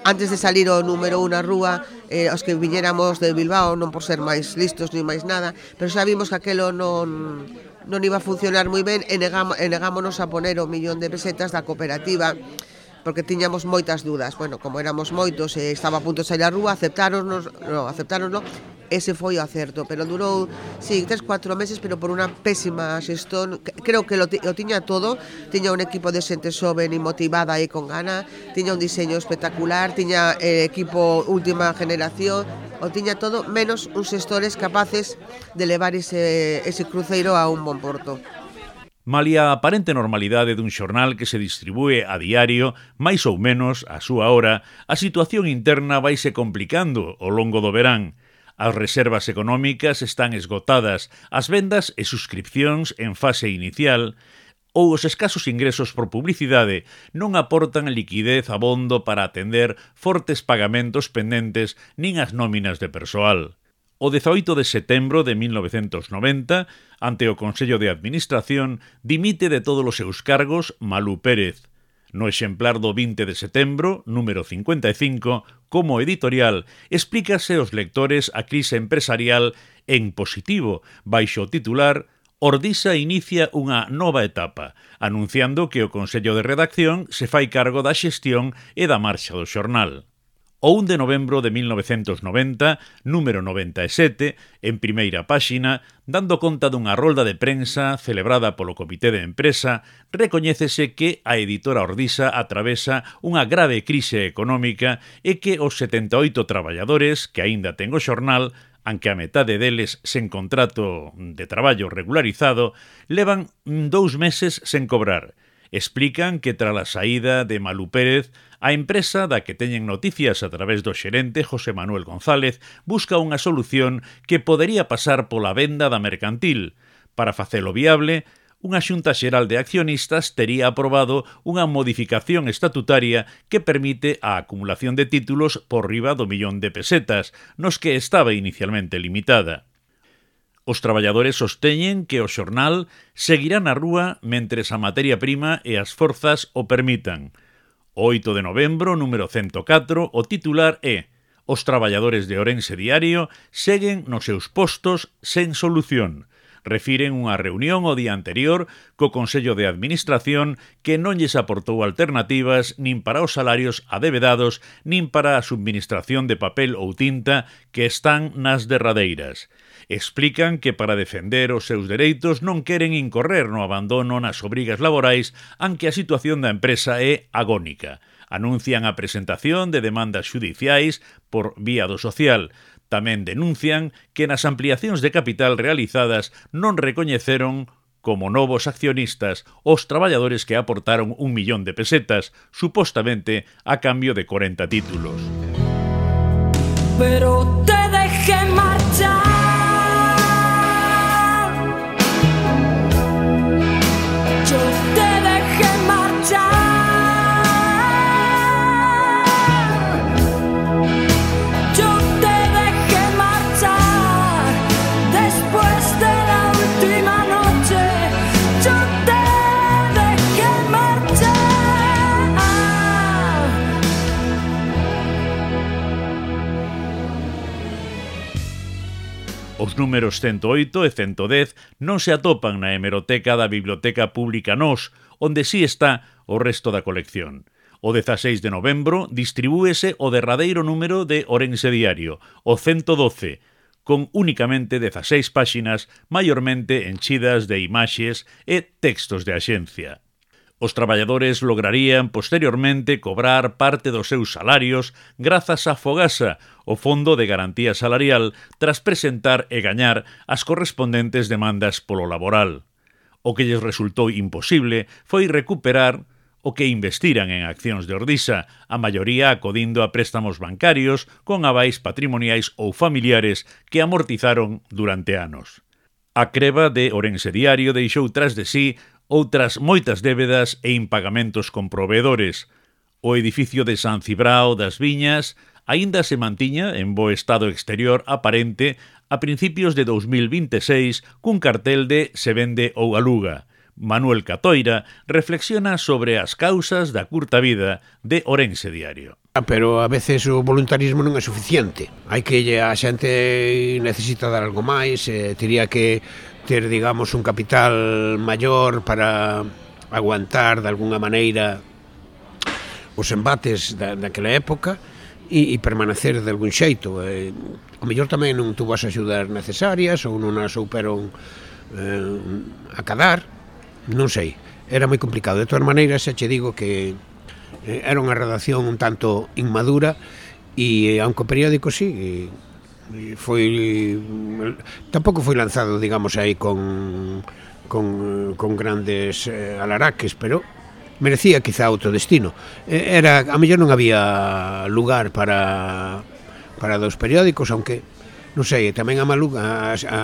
antes de salir o número 1 na rúa, eh, os que viñéramos de Bilbao, non por ser máis listos ni máis nada, pero xa vimos que aquelo non, non iba a funcionar moi ben e, negam, e negámonos a poner o millón de pesetas da cooperativa porque tiñamos moitas dudas. Bueno, como éramos moitos e estaba a punto de sair a rúa, aceptáronos, no, aceptáronos, ese foi o acerto, pero durou, sí, tres, cuatro meses, pero por unha pésima xestón, creo que lo, o tiña todo, tiña un equipo de xente xoven e motivada e con gana, tiña un diseño espectacular, tiña eh, equipo última generación, o tiña todo, menos uns xestores capaces de levar ese, ese cruceiro a un bon porto malia a aparente normalidade dun xornal que se distribúe a diario, máis ou menos, a súa hora, a situación interna vaise complicando ao longo do verán. As reservas económicas están esgotadas, as vendas e suscripcións en fase inicial, ou os escasos ingresos por publicidade non aportan liquidez abondo para atender fortes pagamentos pendentes nin as nóminas de persoal. O 18 de setembro de 1990, ante o Consello de Administración, dimite de todos os seus cargos Malú Pérez. No exemplar do 20 de setembro, número 55, como editorial, explícase aos lectores a crise empresarial en positivo, baixo o titular Ordisa inicia unha nova etapa, anunciando que o Consello de Redacción se fai cargo da xestión e da marcha do xornal o 1 de novembro de 1990, número 97, en primeira páxina, dando conta dunha rolda de prensa celebrada polo Comité de Empresa, recoñécese que a editora Ordisa atravesa unha grave crise económica e que os 78 traballadores que aínda ten o xornal anque a metade deles sen contrato de traballo regularizado, levan dous meses sen cobrar. Explican que tras a saída de Malú Pérez, a empresa da que teñen noticias a través do xerente José Manuel González busca unha solución que podería pasar pola venda da mercantil. Para facelo viable, unha xunta xeral de accionistas tería aprobado unha modificación estatutaria que permite a acumulación de títulos por riba do millón de pesetas, nos que estaba inicialmente limitada. Os traballadores sosteñen que o xornal seguirá na rúa mentres a materia prima e as forzas o permitan. O 8 de novembro, número 104, o titular é Os traballadores de Orense Diario seguen nos seus postos sen solución. Refiren unha reunión o día anterior co Consello de Administración que non lles aportou alternativas nin para os salarios adevedados nin para a subministración de papel ou tinta que están nas derradeiras. Explican que para defender os seus dereitos non queren incorrer no abandono nas obrigas laborais, anque a situación da empresa é agónica. Anuncian a presentación de demandas judiciais por vía do social. Tamén denuncian que nas ampliacións de capital realizadas non recoñeceron como novos accionistas os traballadores que aportaron un millón de pesetas, supostamente a cambio de 40 títulos. Pero te dejé mal. Os números 108 e 110 non se atopan na hemeroteca da Biblioteca Pública Nós, onde sí está o resto da colección. O 16 de novembro distribúese o derradeiro número de Orense Diario, o 112, con únicamente 16 páxinas maiormente enchidas de imaxes e textos de axencia. Os traballadores lograrían posteriormente cobrar parte dos seus salarios grazas a Fogasa, o Fondo de Garantía Salarial, tras presentar e gañar as correspondentes demandas polo laboral. O que lles resultou imposible foi recuperar o que investiran en accións de Ordisa, a maioría acodindo a préstamos bancarios con avais patrimoniais ou familiares que amortizaron durante anos. A creva de Orense Diario deixou tras de sí outras moitas débedas e impagamentos con proveedores. O edificio de San Cibrao das Viñas aínda se mantiña en bo estado exterior aparente a principios de 2026 cun cartel de Se vende ou aluga. Manuel Catoira reflexiona sobre as causas da curta vida de Orense Diario. Ah, pero a veces o voluntarismo non é suficiente. Hai que a xente necesita dar algo máis, eh, teria que ter, digamos, un capital maior para aguantar de alguna maneira os embates da, daquela época e, e permanecer de algún xeito. Eh, o mellor tamén non tuvo as axudas necesarias ou non as souperon eh, acadar, non sei. Era moi complicado. De todas maneiras, xa che digo que eh, era unha redacción un tanto inmadura e eh, aunque o periódico sí, e, eh, foi tampouco foi lanzado, digamos, aí con con, con grandes eh, alaraques, pero merecía quizá outro destino. Era, a mellor non había lugar para para dos periódicos, aunque non sei, tamén a Maluga a, a,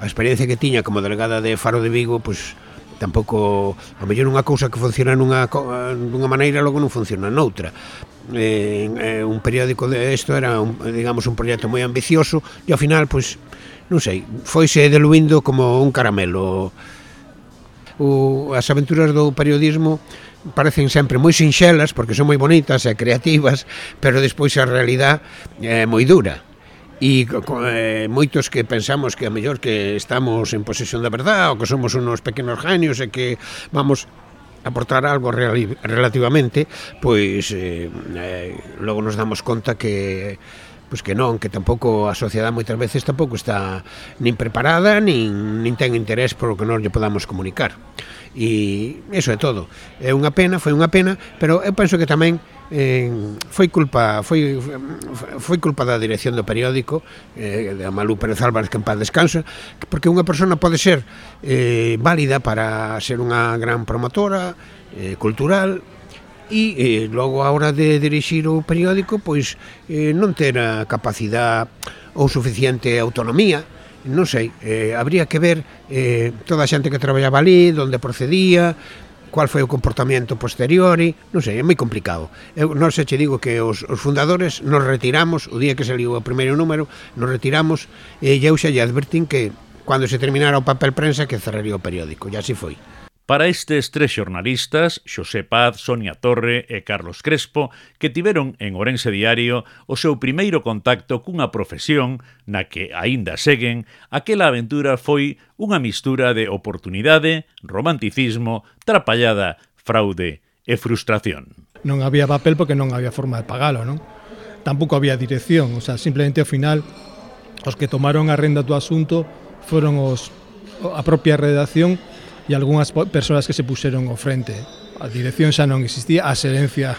a experiencia que tiña como delegada de Faro de Vigo, pois pues, tampouco a mellor unha cousa que funciona nunha, dunha maneira logo non funciona noutra. Eh, eh, un periódico de isto era un, digamos un proxecto moi ambicioso e ao final pois non sei foise diluindo como un caramelo. O, as aventuras do periodismo parecen sempre moi sinxelas porque son moi bonitas e creativas pero despois a realidad é moi dura e eh, moitos que pensamos que a mellor que estamos en posesión da verdade ou que somos unos pequenos genios e que vamos aportar algo relativamente, pois eh, eh, logo nos damos conta que pois que non, que tampouco a sociedade moitas veces tampouco está nin preparada, nin, nin ten interés por o que non lle podamos comunicar. E iso é todo. É unha pena, foi unha pena, pero eu penso que tamén eh, foi culpa foi, foi culpa da dirección do periódico eh, de Amalú Pérez Álvarez que en paz descansa porque unha persona pode ser eh, válida para ser unha gran promotora eh, cultural e eh, logo a hora de dirixir o periódico pois eh, non ter a capacidade ou suficiente autonomía non sei, eh, habría que ver eh, toda a xente que traballaba ali, onde procedía, cual foi o comportamento posteriori, non sei, é moi complicado. Eu non se che digo que os, os fundadores nos retiramos, o día que saliu o primeiro número, nos retiramos e eu xa lle advertín que cando se terminara o papel prensa que cerraría o periódico, e así foi. Para estes tres xornalistas, Xosé Paz, Sonia Torre e Carlos Crespo, que tiveron en Orense Diario o seu primeiro contacto cunha profesión na que aínda seguen, aquela aventura foi unha mistura de oportunidade, romanticismo, trapallada, fraude e frustración. Non había papel porque non había forma de pagalo, non? Tampouco había dirección, o sea, simplemente ao final os que tomaron a renda do asunto foron os a propia redacción e algunhas persoas que se puseron ao frente. A dirección xa non existía, a xerencia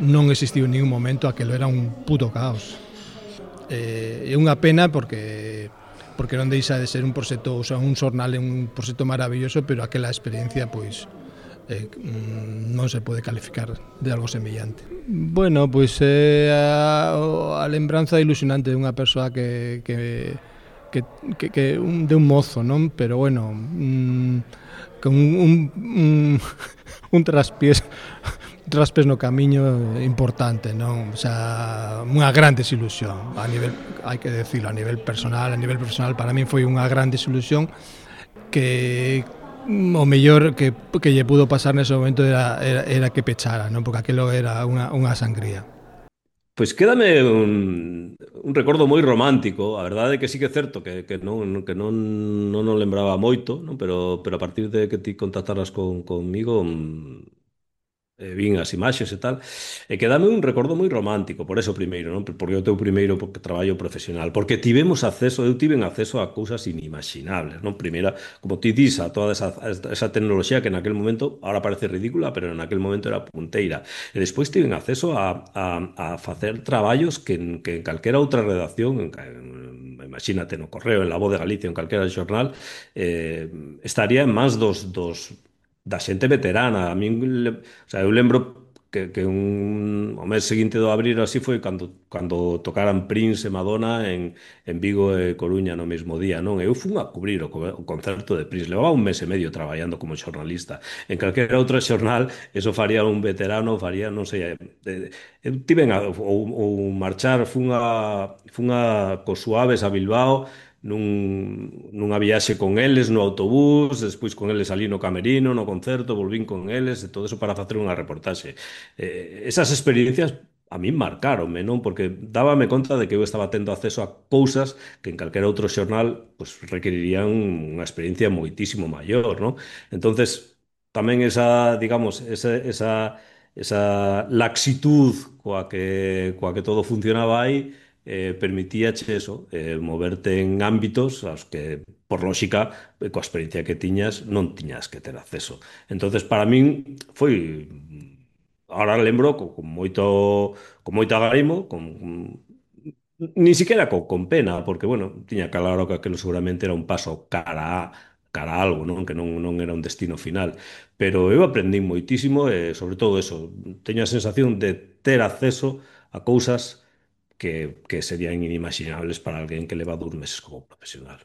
non existiu en ningún momento, aquelo era un puto caos. Eh, é unha pena porque porque non deixa de ser un proxecto, o sea, un xornal un proxecto maravilloso, pero aquela experiencia pois eh, mm, non se pode calificar de algo semellante. Bueno, pois eh, a, a lembranza ilusionante dunha persoa que, que que, que, que un, de un mozo, non? Pero bueno, mm, con un, un, un traspiés traspes no camiño importante, non? O sea, unha gran desilusión a nivel, hai que decirlo, a nivel personal, a nivel personal para min foi unha gran desilusión que mm, o mellor que, que lle pudo pasar nese momento era, era, era que pechara, non? Porque aquilo era unha, unha sangría. Pois quédame un, un recordo moi romántico, a verdade é que sí que é certo que, que, non, que non, non, o lembraba moito, non? Pero, pero a partir de que ti contactaras con, conmigo mm, eh, vin as imaxes e tal, e que dame un recordo moi romántico, por eso primeiro, non? porque o teu primeiro porque traballo profesional, porque tivemos acceso, eu tiven acceso a cousas inimaginables, non? Primeira, como ti dis, a toda esa, esa tecnoloxía que en aquel momento, ahora parece ridícula, pero en aquel momento era punteira, e despois tiven acceso a, a, a facer traballos que en, que en calquera outra redacción, en, en, imagínate no correo, en la voz de Galicia, en calquera xornal, eh, estaría en máis dos, dos da xente veterana. A min, le, o sea, eu lembro que, que un, o mes seguinte do abril así foi cando, cando tocaran Prince e Madonna en, en Vigo e Coruña no mesmo día, non? Eu fun a cubrir o, o concerto de Prince, levaba un mes e medio traballando como xornalista. En calquera outro xornal, eso faría un veterano, faría, non sei, eh, eu tiven a, ou, ou marchar, fun a, fun a Cosuaves a Bilbao, nun, nunha viaxe con eles no autobús, despois con eles ali no camerino, no concerto, volvín con eles, e todo eso para facer unha reportaxe. Eh, esas experiencias a mí marcaronme, non? Porque dábame conta de que eu estaba tendo acceso a cousas que en calquera outro xornal pues, requerirían unha experiencia moitísimo maior, non? Entonces, tamén esa, digamos, esa, esa, esa laxitud coa que, coa que todo funcionaba aí, eh, permitíache eso, eh, moverte en ámbitos aos que, por lógica, coa experiencia que tiñas, non tiñas que ter acceso. entonces para min, foi... Ahora lembro con, con moito con moito agarimo, con, ni siquiera con, con pena, porque, bueno, tiña claro que aquilo seguramente era un paso cara a cara a algo, non? Que non, non era un destino final. Pero eu aprendí moitísimo e, sobre todo, eso, teño a sensación de ter acceso a cousas que, que serían inimaginables para alguén que leva dous meses como profesional.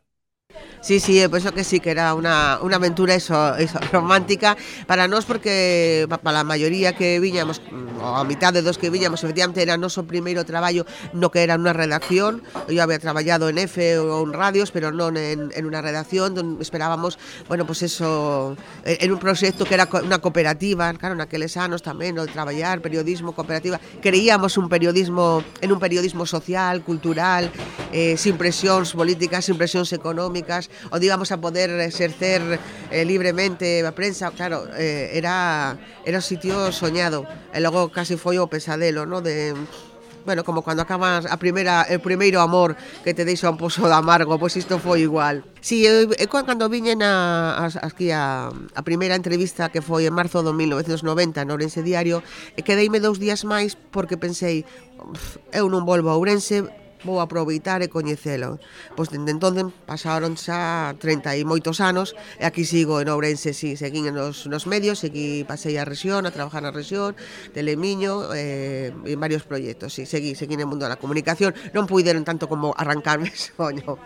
Sí, sí, eu penso que sí que era unha, unha aventura eso, romántica para nós porque para a maioría que viñamos, ou a mitad de dos que viñamos, efectivamente era noso primeiro traballo no que era unha redacción. Eu había traballado en F ou en radios, pero non en, en unha redacción donde esperábamos, bueno, pues eso, en un proxecto que era unha cooperativa, claro, naqueles anos tamén, o traballar, periodismo, cooperativa. Creíamos un periodismo, en un periodismo social, cultural, eh, sin presións políticas, sin presións económicas, o digamos a poder exercer eh, libremente a prensa, claro, eh, era era o sitio soñado. E logo casi foi o pesadelo, no, de bueno, como cando acabas a primeira o primeiro amor que te deixa un pozo de amargo, pois isto foi igual. Si, sí, eu, eu cando viñen a, a, aquí a, a primeira entrevista que foi en marzo de 1990 no Ourense Diario, e quedeime dous días máis porque pensei, eu non volvo a Ourense, vou aproveitar e coñecelo. Pois dende entón pasaron xa 30 e moitos anos e aquí sigo en Ourense, si, seguín nos, nos medios, seguí pasei a rexión, a trabajar na rexión, Telemiño, eh, en varios proxectos, si, seguí, seguí no mundo da comunicación, non puideron tanto como arrancarme soño.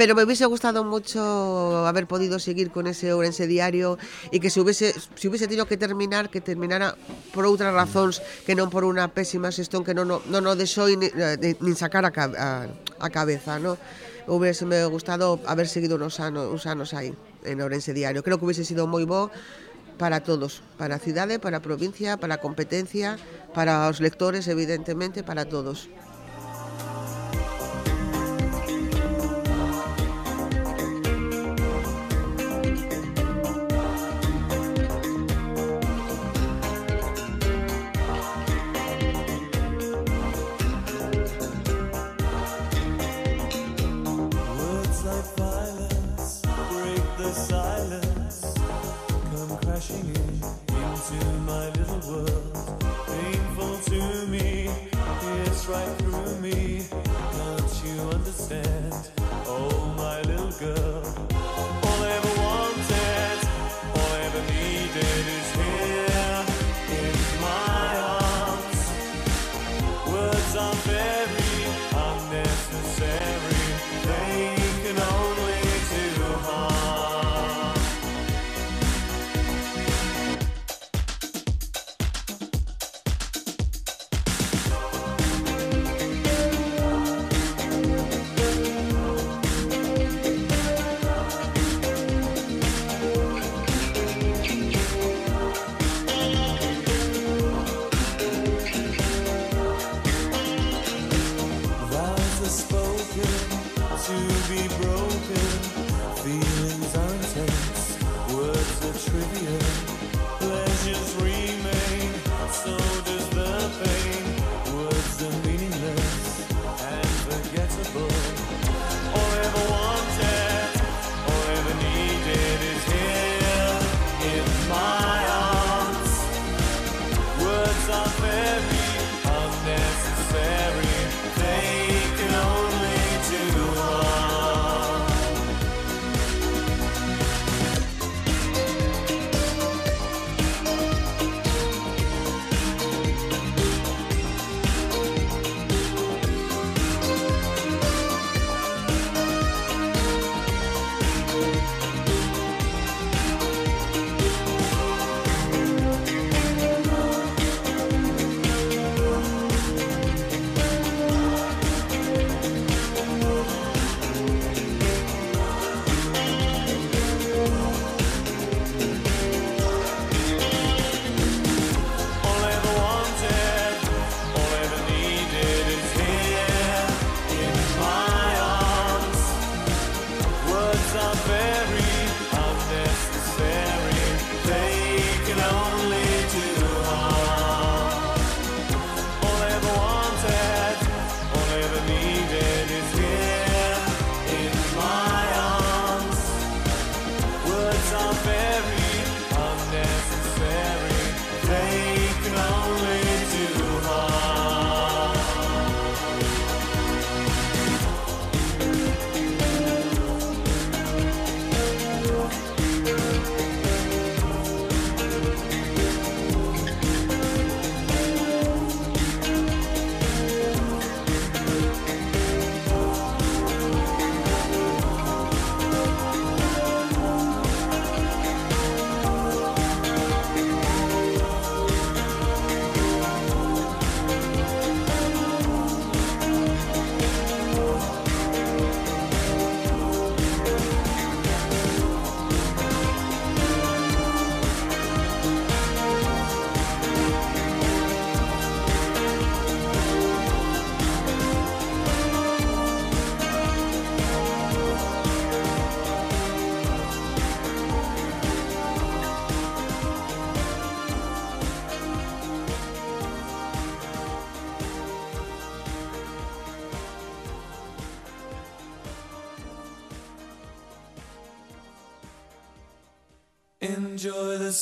Pero me hubiese gustado mucho haber podido seguir con ese Ourense diario e que se hubiese, se hubiese tenido que terminar, que terminara por outras razóns que non por unha pésima xestión que non, non, non deixou nin, nin sacar a, a, a cabeza, no? Hubiese me gustado haber seguido unos anos, uns anos aí en Ourense diario. Creo que hubiese sido moi bo para todos, para a cidade, para provincia, para competencia, para os lectores, evidentemente, para todos.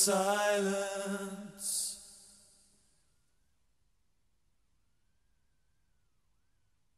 sun.